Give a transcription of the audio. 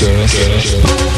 Good with seas